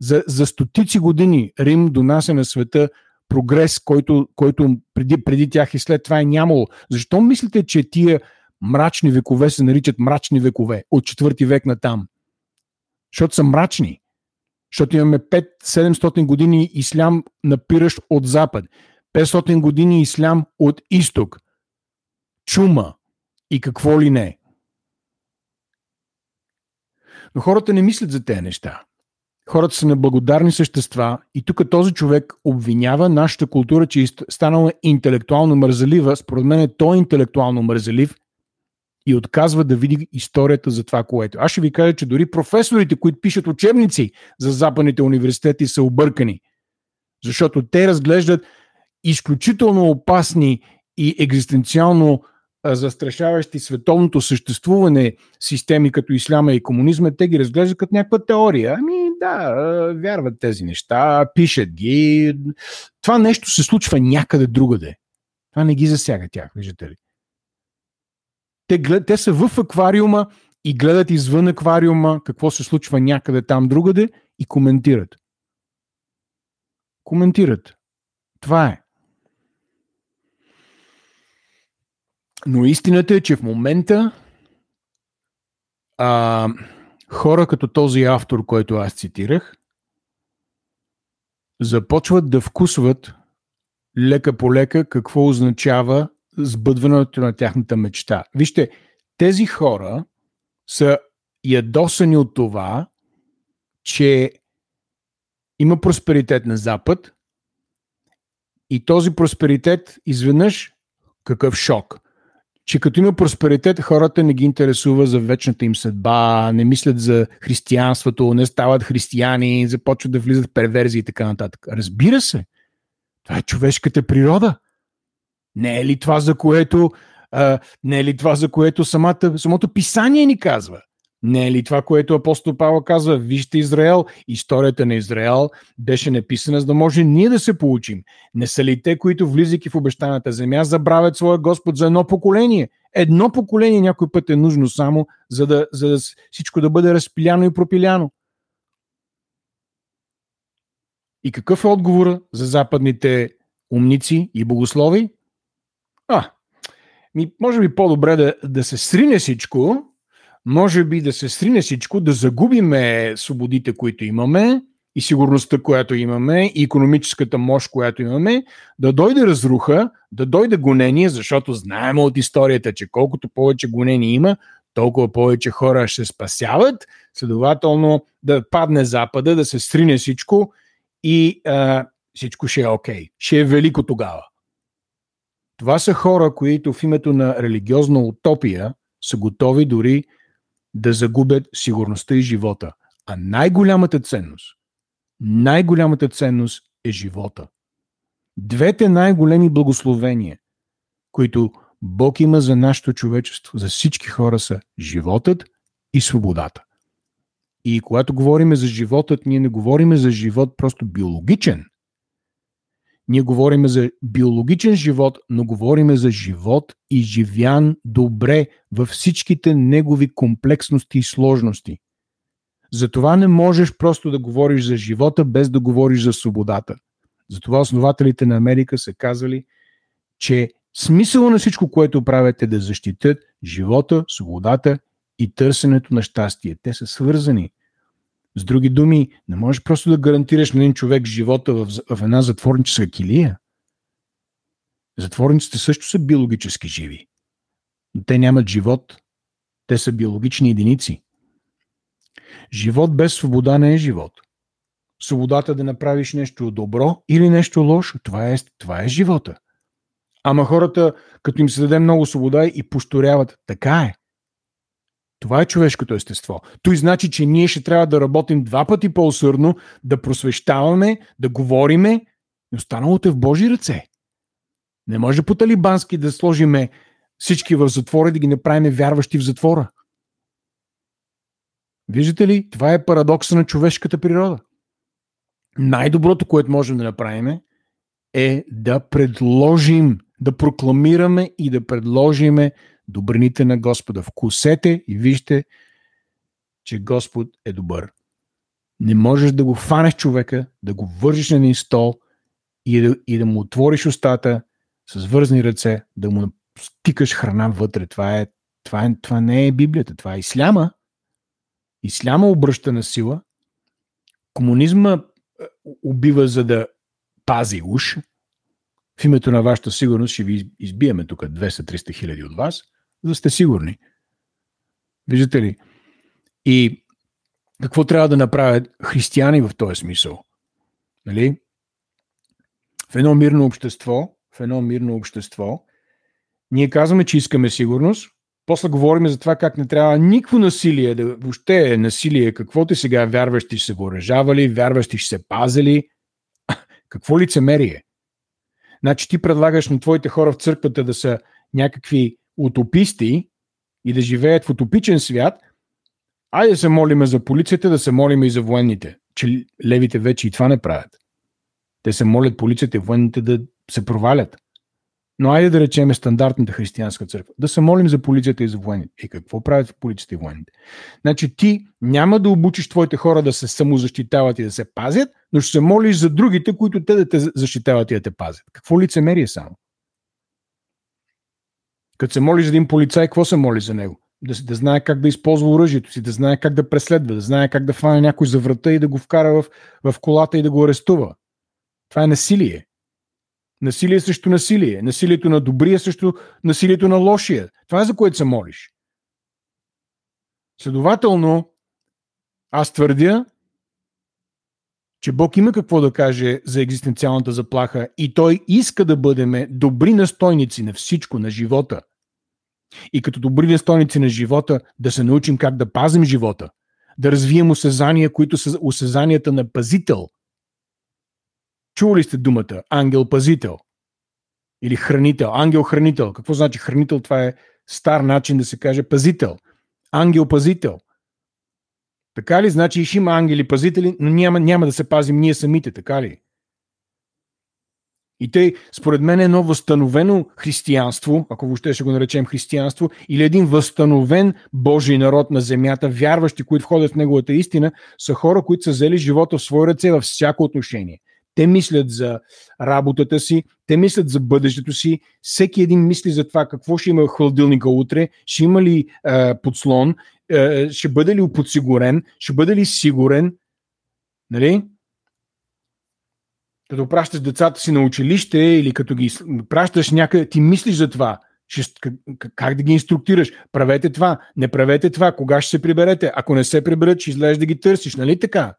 [SPEAKER 1] За, за стотици години Рим донася на света прогрес, който, който преди, преди тях и след това е нямало. Защо мислите, че тия мрачни векове се наричат мрачни векове от четвърти век на там. Защото са мрачни. Защото имаме 5-700 години ислям напиращ от запад. 500 години ислям от изток. Чума и какво ли не. Но хората не мислят за тези неща. Хората са неблагодарни същества и тук този човек обвинява нашата култура, че е станала интелектуално мързелива. Според мен е той интелектуално мързелив и отказва да види историята за това, което. Аз ще ви кажа, че дори професорите, които пишат учебници за западните университети, са объркани. Защото те разглеждат изключително опасни и екзистенциално застрашаващи световното съществуване системи като исляма и комунизма, те ги разглеждат като някаква теория. Ами да, вярват тези неща, пишат ги. Това нещо се случва някъде другаде. Това не ги засяга тях, виждате ли. Те, глед, те са в аквариума и гледат извън аквариума какво се случва някъде там другаде и коментират. Коментират. Това е. Но истината е, че в момента а, хора като този автор, който аз цитирах, започват да вкусват лека по лека какво означава сбъдването на тяхната мечта. Вижте, тези хора са ядосани от това, че има просперитет на Запад и този просперитет изведнъж какъв шок. Че като има просперитет, хората не ги интересува за вечната им съдба, не мислят за християнството, не стават християни, започват да влизат в перверзии и така нататък. Разбира се, това е човешката природа. Не е ли това, за което, а, не е ли това, за което самата, самото писание ни казва? Не е ли това, което апостол Павел казва? Вижте Израел, историята на Израел беше написана, за да може ние да се получим. Не са ли те, които влизайки в обещаната земя, забравят своя Господ за едно поколение? Едно поколение някой път е нужно само, за да, за да всичко да бъде разпиляно и пропиляно. И какъв е отговора за западните умници и богослови? А, ми, може би по-добре да, да се срине всичко, може би да се срине всичко, да загубиме свободите, които имаме и сигурността, която имаме, и економическата мощ, която имаме, да дойде разруха, да дойде гонение, защото знаем от историята, че колкото повече гонение има, толкова повече хора ще спасяват, следователно да падне Запада, да се срине всичко и а, всичко ще е окей. Okay. Ще е велико тогава. Това са хора, които в името на религиозна утопия са готови дори да загубят сигурността и живота. А най-голямата ценност, най-голямата ценност е живота. Двете най-големи благословения, които Бог има за нашето човечество, за всички хора са животът и свободата. И когато говорим за животът, ние не говорим за живот просто биологичен. Ние говорим за биологичен живот, но говорим за живот и живян добре във всичките негови комплексности и сложности. Затова не можеш просто да говориш за живота без да говориш за свободата. Затова основателите на Америка са казали, че смисъла на всичко, което правят е да защитят живота, свободата и търсенето на щастие. Те са свързани. С други думи, не можеш просто да гарантираш на един човек живота в, в една затворническа килия. Затворниците също са биологически живи. Но те нямат живот. Те са биологични единици. Живот без свобода не е живот. Свободата да направиш нещо добро или нещо лошо, това е, това е живота. Ама хората, като им се даде много свобода и посторяват, така е. Това е човешкото естество. Той значи, че ние ще трябва да работим два пъти по-усърдно, да просвещаваме, да говориме и останалото е в Божи ръце. Не може по талибански да сложиме всички в затвора и да ги направим вярващи в затвора. Виждате ли, това е парадокса на човешката природа. Най-доброто, което можем да направим е да предложим, да прокламираме и да предложиме добрините на Господа. Вкусете и вижте, че Господ е добър. Не можеш да го фанеш човека, да го вържиш на един стол и да, и да му отвориш устата с вързани ръце, да му стикаш храна вътре. Това, е, това, е, това не е Библията, това е Исляма. Исляма обръща на сила. Комунизма е, убива за да пази уш. В името на вашата сигурност ще ви избиеме тук 200-300 хиляди от вас за да сте сигурни. Виждате ли? И какво трябва да направят християни в този смисъл? Нали? В едно мирно общество, в едно мирно общество, ние казваме, че искаме сигурност, после говорим за това как не трябва никакво насилие, да въобще насилие, каквото сега вярващи ще се въоръжавали, вярващи ще се пазили. Какво лицемерие? Значи ти предлагаш на твоите хора в църквата да са някакви утописти и да живеят в утопичен свят, айде да се молиме за полицията, да се молиме и за военните. Че левите вече и това не правят. Те се молят полицията и военните да се провалят. Но айде да речеме стандартната християнска църква. Да се молим за полицията и за военните. И какво правят полицията и военните? Значи ти няма да обучиш твоите хора да се самозащитават и да се пазят, но ще се молиш за другите, които те да те защитават и да те пазят. Какво лицемерие само? Като се молиш за един полицай, какво се моли за него? Да, да знае как да използва оръжието си, да знае как да преследва, да знае как да фане някой за врата и да го вкара в, в колата и да го арестува. Това е насилие. Насилие срещу насилие. Насилието на добрия срещу насилието на лошия. Това е за което се молиш. Следователно, аз твърдя, че Бог има какво да каже за екзистенциалната заплаха и Той иска да бъдем добри настойници на всичко, на живота. И като добри настойници на живота, да се научим как да пазим живота, да развием осезания, които са осезанията на пазител – Чували сте думата ангел-пазител или хранител, ангел-хранител. Какво значи хранител? Това е стар начин да се каже пазител. Ангел-пазител. Така ли? Значи ще има ангели-пазители, но няма, няма да се пазим ние самите, така ли? И тъй, според мен, едно възстановено християнство, ако въобще ще го наречем християнство, или един възстановен Божий народ на земята, вярващи, които входят в неговата истина, са хора, които са взели живота в свои ръце във всяко отношение. Те мислят за работата си, те мислят за бъдещето си. Всеки един мисли за това какво ще има в хладилника утре, ще има ли е, подслон, е, ще бъде ли подсигурен, ще бъде ли сигурен. Нали? Като пращаш децата си на училище или като ги пращаш някъде, ти мислиш за това. Ще, как, как да ги инструктираш? Правете това, не правете това, кога ще се приберете? Ако не се приберат, ще излезеш да ги търсиш, нали така?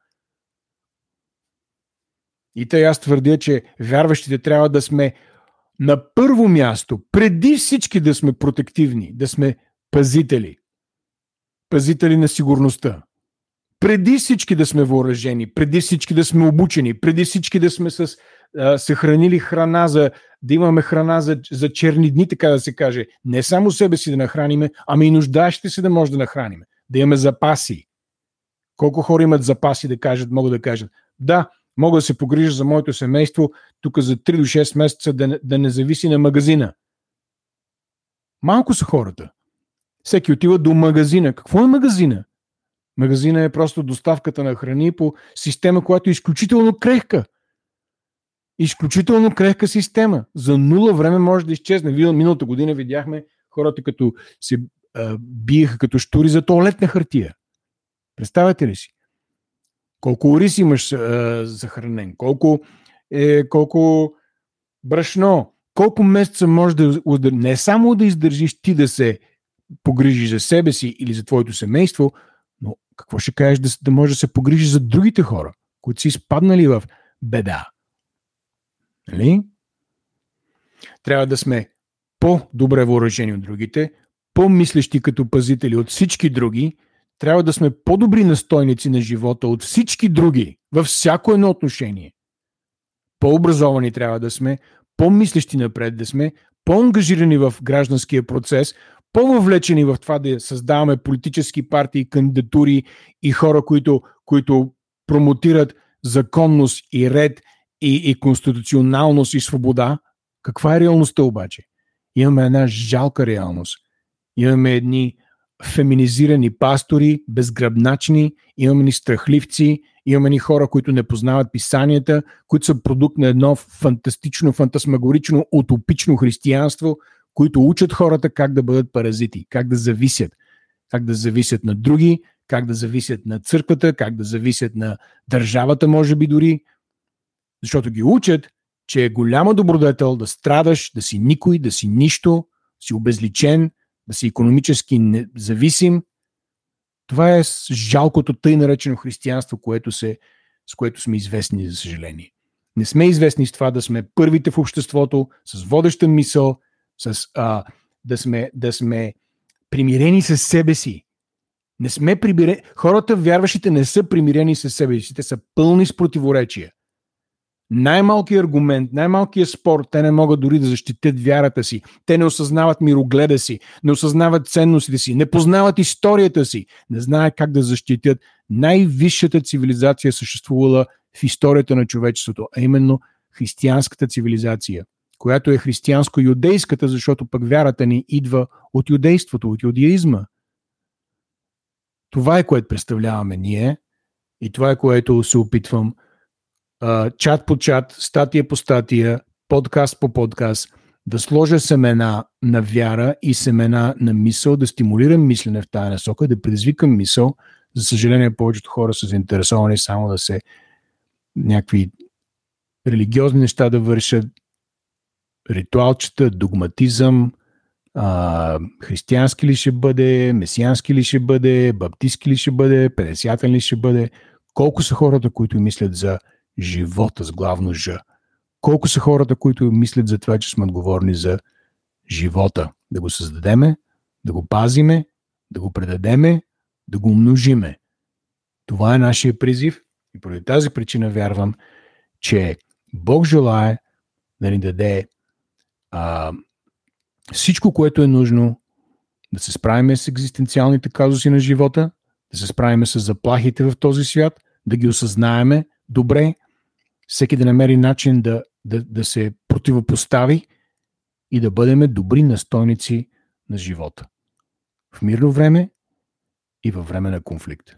[SPEAKER 1] И тъй аз твърдя, че вярващите трябва да сме на първо място, преди всички да сме протективни, да сме пазители. Пазители на сигурността. Преди всички да сме въоръжени, преди всички да сме обучени, преди всички да сме с, а, съхранили храна, за, да имаме храна за, за черни дни, така да се каже. Не само себе си да нахраниме, ами и нуждаещите се да може да нахраниме. Да имаме запаси. Колко хора имат запаси да кажат, могат да кажат. Да, Мога да се погрижа за моето семейство тук за 3 до 6 месеца да, да не зависи на магазина. Малко са хората. Всеки отива до магазина. Какво е магазина? Магазина е просто доставката на храни по система, която е изключително крехка. Изключително крехка система. За нула време може да изчезне. Миналата година видяхме хората като се а, биеха като штури за туалетна хартия. Представете ли си? Колко ориз имаш а, захранен, колко, е, колко брашно, колко месеца може да не само да издържиш ти да се погрижиш за себе си или за твоето семейство, но какво ще кажеш да, да може да се погрижиш за другите хора, които са изпаднали в беда? Нали? Трябва да сме по-добре въоръжени от другите, по-мислещи като пазители от всички други, трябва да сме по-добри настойници на живота от всички други, във всяко едно отношение. По-образовани трябва да сме, по-мислещи напред да сме, по-ангажирани в гражданския процес, по-въвлечени в това да създаваме политически партии, кандидатури и хора, които, които промотират законност и ред и, и конституционалност и свобода. Каква е реалността обаче? Имаме една жалка реалност. Имаме едни феминизирани пастори, безгръбначни, имаме ни страхливци, имаме ни хора, които не познават писанията, които са продукт на едно фантастично, фантасмагорично, утопично християнство, които учат хората как да бъдат паразити, как да зависят, как да зависят на други, как да зависят на църквата, как да зависят на държавата, може би дори, защото ги учат, че е голяма добродетел да страдаш, да си никой, да си нищо, си обезличен, да си економически независим, това е жалкото тъй наречено християнство, което се, с което сме известни, за съжаление. Не сме известни с това да сме първите в обществото, с водеща мисъл, с, а, да, сме, да сме примирени с себе си. Не сме примирени. Хората, вярващите, не са примирени с себе си. Те са пълни с противоречия най-малкият аргумент, най-малкият спор, те не могат дори да защитят вярата си. Те не осъзнават мирогледа си, не осъзнават ценностите си, не познават историята си, не знаят как да защитят най-висшата цивилизация, съществувала в историята на човечеството, а именно християнската цивилизация. която е християнско-юдейската, защото пък вярата ни идва от юдейството, от юдеизма. Това е което представляваме ние и това е което се опитвам чат по чат, статия по статия, подкаст по подкаст, да сложа семена на вяра и семена на мисъл, да стимулирам мислене в тази насока, да предизвикам мисъл. За съжаление, повечето хора са заинтересовани само да се някакви религиозни неща да вършат, ритуалчета, догматизъм, а, християнски ли ще бъде, месиански ли ще бъде, баптистски ли ще бъде, педесиатен ли ще бъде. Колко са хората, които мислят за живота с главно Ж? Колко са хората, които мислят за това, че сме отговорни за живота? Да го създадеме, да го пазиме, да го предадеме, да го умножиме. Това е нашия призив и поради тази причина вярвам, че Бог желая да ни даде а, всичко, което е нужно да се справиме с екзистенциалните казуси на живота, да се справиме с заплахите в този свят, да ги осъзнаеме добре, всеки да намери начин да, да, да се противопостави и да бъдем добри настойници на живота. В мирно време и във време на конфликт.